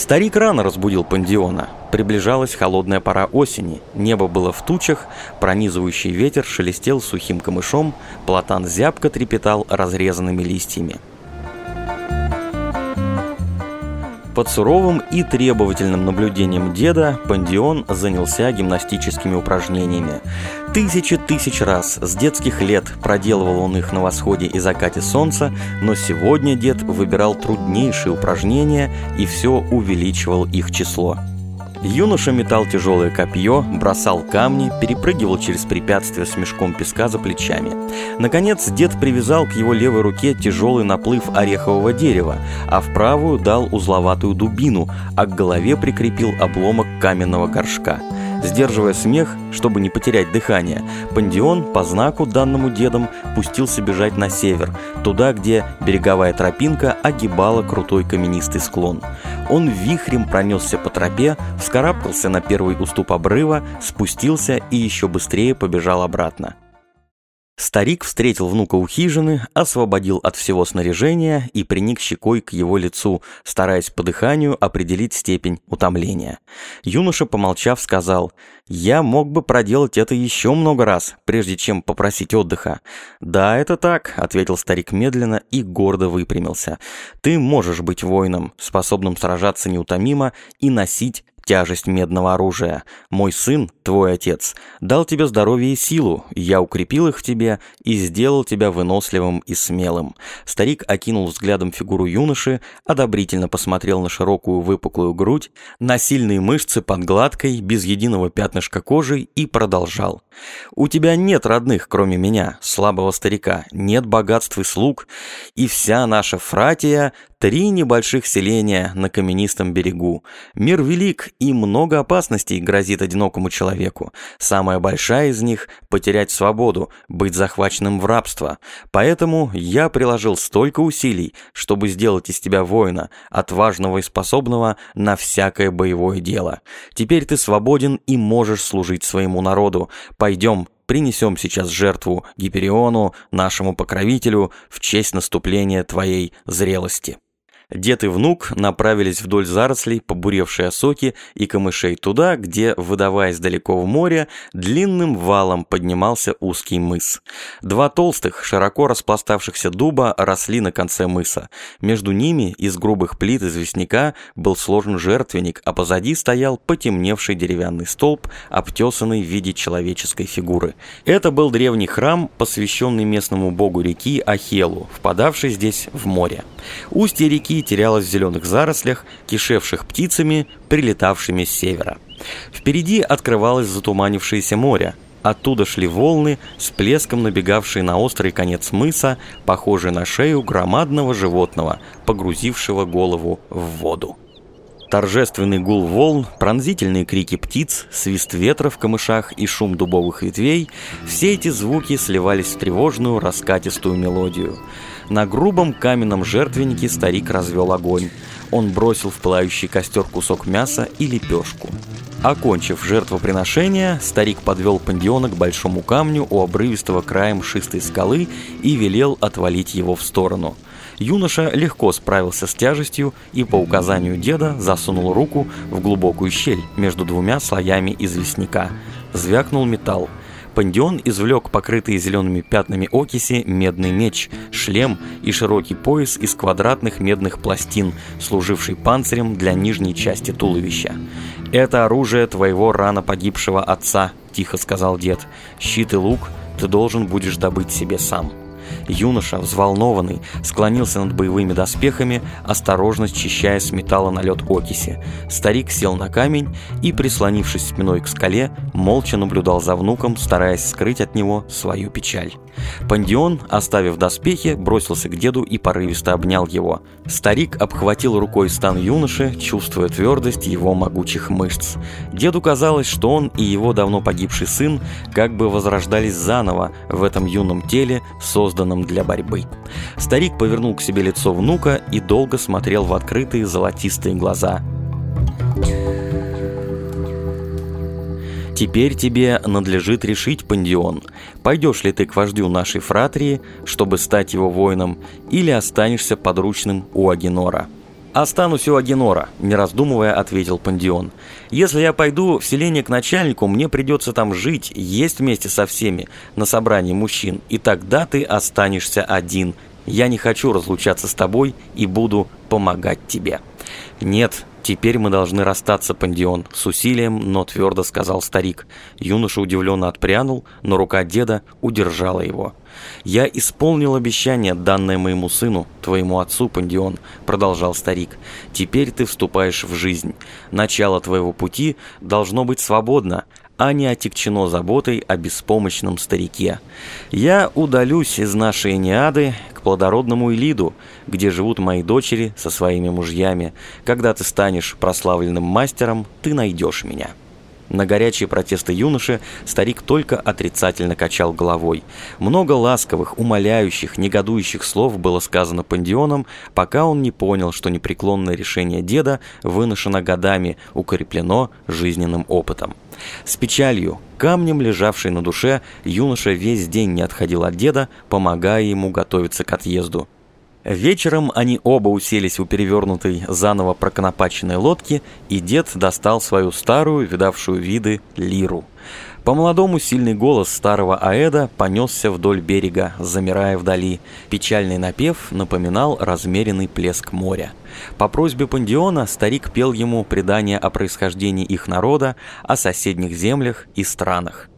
Старик рано разбудил Пандиона. Приближалась холодная пора осени, небо было в тучах, пронизывающий ветер шелестел сухим камышом, платан зябко трепетал разрезанными листьями. Под суровым и требовательным наблюдением деда Пандион занялся гимнастическими упражнениями. Тысячи тысяч раз с детских лет проделывал он их на восходе и закате солнца, но сегодня дед выбирал труднейшие упражнения и все увеличивал их число. Юноша метал тяжелое копье, бросал камни, перепрыгивал через препятствия с мешком песка за плечами. Наконец, дед привязал к его левой руке тяжелый наплыв орехового дерева, а в правую дал узловатую дубину, а к голове прикрепил обломок каменного горшка – Сдерживая смех, чтобы не потерять дыхание, Пандион по знаку, данному дедом, пустился бежать на север, туда, где береговая тропинка огибала крутой каменистый склон. Он вихрем пронесся по тропе, вскарабкался на первый уступ обрыва, спустился и еще быстрее побежал обратно. Старик встретил внука у хижины, освободил от всего снаряжения и приник щекой к его лицу, стараясь по дыханию определить степень утомления. Юноша, помолчав, сказал, «Я мог бы проделать это еще много раз, прежде чем попросить отдыха». «Да, это так», — ответил старик медленно и гордо выпрямился. «Ты можешь быть воином, способным сражаться неутомимо и носить тяжесть медного оружия. Мой сын, твой отец, дал тебе здоровье и силу, я укрепил их в тебе и сделал тебя выносливым и смелым». Старик окинул взглядом фигуру юноши, одобрительно посмотрел на широкую выпуклую грудь, на сильные мышцы под гладкой, без единого пятнышка кожи и продолжал. «У тебя нет родных, кроме меня, слабого старика, нет богатств и слуг, и вся наша фратия Три небольших селения на каменистом берегу. Мир велик, и много опасностей грозит одинокому человеку. Самая большая из них – потерять свободу, быть захваченным в рабство. Поэтому я приложил столько усилий, чтобы сделать из тебя воина, отважного и способного на всякое боевое дело. Теперь ты свободен и можешь служить своему народу. Пойдем, принесем сейчас жертву Гипериону, нашему покровителю, в честь наступления твоей зрелости». Дед и внук направились вдоль зарослей, побуревшей осоки и камышей туда, где, выдаваясь далеко в море, длинным валом поднимался узкий мыс. Два толстых, широко распластавшихся дуба росли на конце мыса. Между ними из грубых плит известняка был сложен жертвенник, а позади стоял потемневший деревянный столб, обтесанный в виде человеческой фигуры. Это был древний храм, посвященный местному богу реки Ахелу, впадавший здесь в море. Устье реки терялась в зеленых зарослях, кишевших птицами, прилетавшими с севера. Впереди открывалось затуманившееся море. Оттуда шли волны, с плеском набегавшие на острый конец мыса, похожий на шею громадного животного, погрузившего голову в воду. Торжественный гул волн, пронзительные крики птиц, свист ветра в камышах и шум дубовых ветвей – все эти звуки сливались в тревожную раскатистую мелодию – на грубом каменном жертвеннике старик развел огонь. Он бросил в пылающий костер кусок мяса и лепешку. Окончив жертвоприношение, старик подвел пандиона к большому камню у обрывистого края мшистой скалы и велел отвалить его в сторону. Юноша легко справился с тяжестью и по указанию деда засунул руку в глубокую щель между двумя слоями известняка. Звякнул металл. Пандион извлек покрытые зелеными пятнами окиси медный меч, шлем и широкий пояс из квадратных медных пластин, служивший панцирем для нижней части туловища. «Это оружие твоего рано погибшего отца», — тихо сказал дед. «Щит и лук ты должен будешь добыть себе сам». Юноша, взволнованный, склонился над боевыми доспехами, осторожно счищая с металла налет окиси. Старик сел на камень и, прислонившись спиной к скале, молча наблюдал за внуком, стараясь скрыть от него свою печаль. Пандион, оставив доспехи, бросился к деду и порывисто обнял его. Старик обхватил рукой стан юноши, чувствуя твердость его могучих мышц. Деду казалось, что он и его давно погибший сын как бы возрождались заново в этом юном теле, созданном для борьбы. Старик повернул к себе лицо внука и долго смотрел в открытые золотистые глаза. Теперь тебе надлежит решить, Пандион, пойдешь ли ты к вождю нашей фратрии, чтобы стать его воином, или останешься подручным у Агенора. «Останусь у Агенора», – не раздумывая, ответил Пандион. «Если я пойду в селение к начальнику, мне придется там жить, есть вместе со всеми на собрании мужчин, и тогда ты останешься один. Я не хочу разлучаться с тобой и буду помогать тебе». «Нет, теперь мы должны расстаться, Пандион», – с усилием, но твердо сказал старик. Юноша удивленно отпрянул, но рука деда удержала его. «Я исполнил обещание, данное моему сыну, твоему отцу, Пандион», – продолжал старик. «Теперь ты вступаешь в жизнь. Начало твоего пути должно быть свободно, а не отягчено заботой о беспомощном старике. Я удалюсь из нашей Неады к плодородному Илиду, где живут мои дочери со своими мужьями. Когда ты станешь прославленным мастером, ты найдешь меня». На горячие протесты юноши старик только отрицательно качал головой. Много ласковых, умоляющих, негодующих слов было сказано Пандионом, пока он не понял, что непреклонное решение деда выношено годами, укреплено жизненным опытом. С печалью, камнем лежавшей на душе, юноша весь день не отходил от деда, помогая ему готовиться к отъезду. Вечером они оба уселись у перевернутой, заново проконопаченной лодки, и дед достал свою старую, видавшую виды, лиру. По-молодому сильный голос старого Аэда понесся вдоль берега, замирая вдали. Печальный напев напоминал размеренный плеск моря. По просьбе Пандиона старик пел ему предания о происхождении их народа, о соседних землях и странах.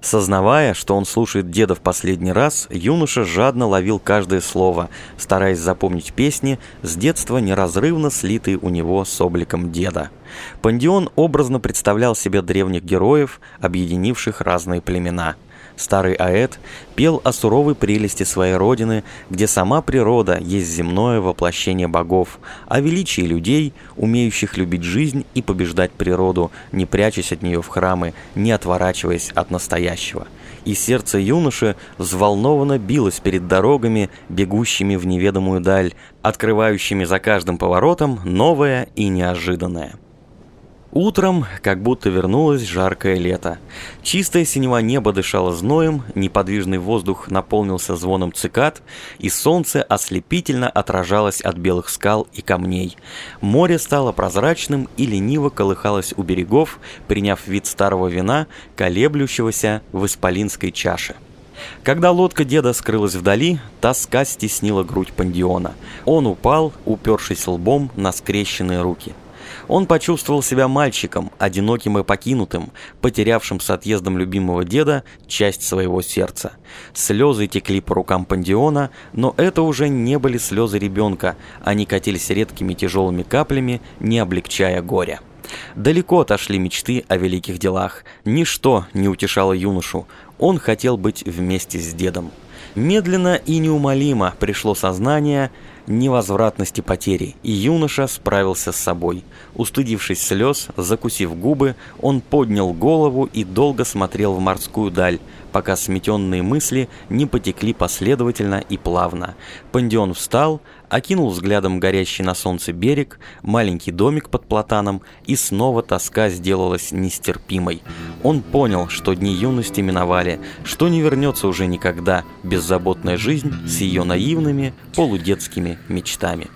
Сознавая, что он слушает деда в последний раз, юноша жадно ловил каждое слово, стараясь запомнить песни, с детства неразрывно слитые у него с обликом деда. Пандион образно представлял себе древних героев, объединивших разные племена – Старый Аэт пел о суровой прелести своей родины, где сама природа есть земное воплощение богов, о величии людей, умеющих любить жизнь и побеждать природу, не прячась от нее в храмы, не отворачиваясь от настоящего. И сердце юноши взволнованно билось перед дорогами, бегущими в неведомую даль, открывающими за каждым поворотом новое и неожиданное. Утром как будто вернулось жаркое лето. Чистое синего небо дышало зноем, неподвижный воздух наполнился звоном цикад, и солнце ослепительно отражалось от белых скал и камней. Море стало прозрачным и лениво колыхалось у берегов, приняв вид старого вина, колеблющегося в исполинской чаше. Когда лодка деда скрылась вдали, тоска стеснила грудь пандиона. Он упал, упершись лбом на скрещенные руки. Он почувствовал себя мальчиком, одиноким и покинутым, потерявшим с отъездом любимого деда часть своего сердца. Слезы текли по рукам Пандиона, но это уже не были слезы ребенка, они катились редкими тяжелыми каплями, не облегчая горя. Далеко отошли мечты о великих делах. Ничто не утешало юношу. Он хотел быть вместе с дедом. Медленно и неумолимо пришло сознание – невозвратности потери, и юноша справился с собой. Устыдившись слез, закусив губы, он поднял голову и долго смотрел в морскую даль, пока сметенные мысли не потекли последовательно и плавно. Пандион встал, окинул взглядом горящий на солнце берег, маленький домик под платаном, и снова тоска сделалась нестерпимой. Он понял, что дни юности миновали, что не вернется уже никогда беззаботная жизнь с ее наивными, полудетскими мечтами.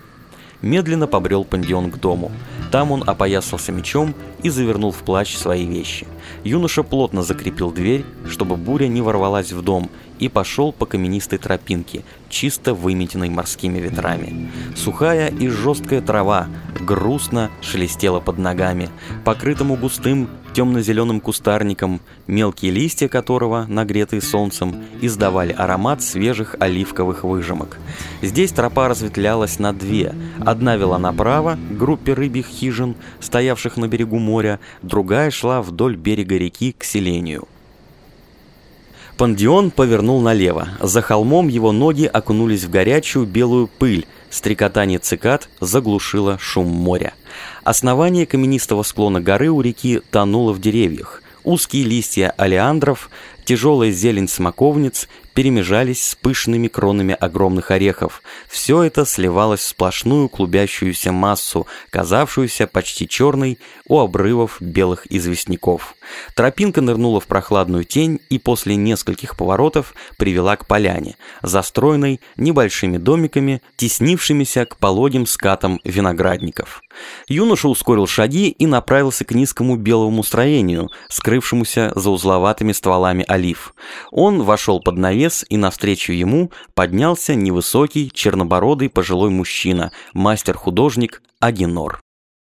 Медленно побрел Пандион к дому. Там он опоясался мечом и завернул в плащ свои вещи. Юноша плотно закрепил дверь, чтобы буря не ворвалась в дом, и пошел по каменистой тропинке, чисто выметенной морскими ветрами. Сухая и жесткая трава грустно шелестела под ногами, покрытому густым темно-зеленым кустарником, мелкие листья которого, нагретые солнцем, издавали аромат свежих оливковых выжимок. Здесь тропа разветвлялась на две. Одна вела направо, к группе рыбьих хижин, стоявших на берегу моря, другая шла вдоль берега реки к селению. Пандион повернул налево. За холмом его ноги окунулись в горячую белую пыль. Стрекотание цикад заглушило шум моря. Основание каменистого склона горы у реки тонуло в деревьях. Узкие листья алиандров, тяжелая зелень смоковниц перемежались с пышными кронами огромных орехов. Все это сливалось в сплошную клубящуюся массу, казавшуюся почти черной у обрывов белых известняков. Тропинка нырнула в прохладную тень и после нескольких поворотов привела к поляне, застроенной небольшими домиками, теснившимися к пологим скатам виноградников. Юноша ускорил шаги и направился к низкому белому строению, скрывшемуся за узловатыми стволами олив. Он вошел под навес, и навстречу ему поднялся невысокий, чернобородый пожилой мужчина, мастер-художник Агенор.